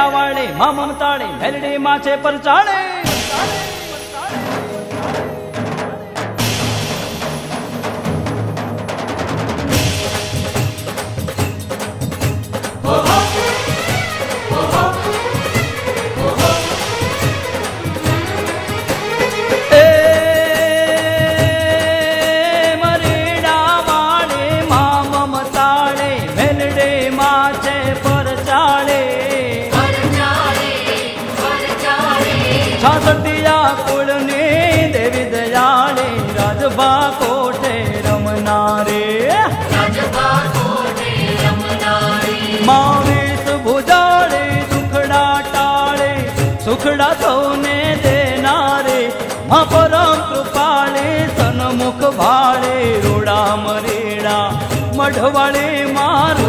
આવાળે મા મમતાળે મેલડી માં છે પરચાળે छात्रया कुलने देवी दयाली राजपाठे रमारे रमी मा भुजाखडा टाळे सुखडा सोने कृपाले सनमुख भारे रुडा मरेणा मठवळे मार्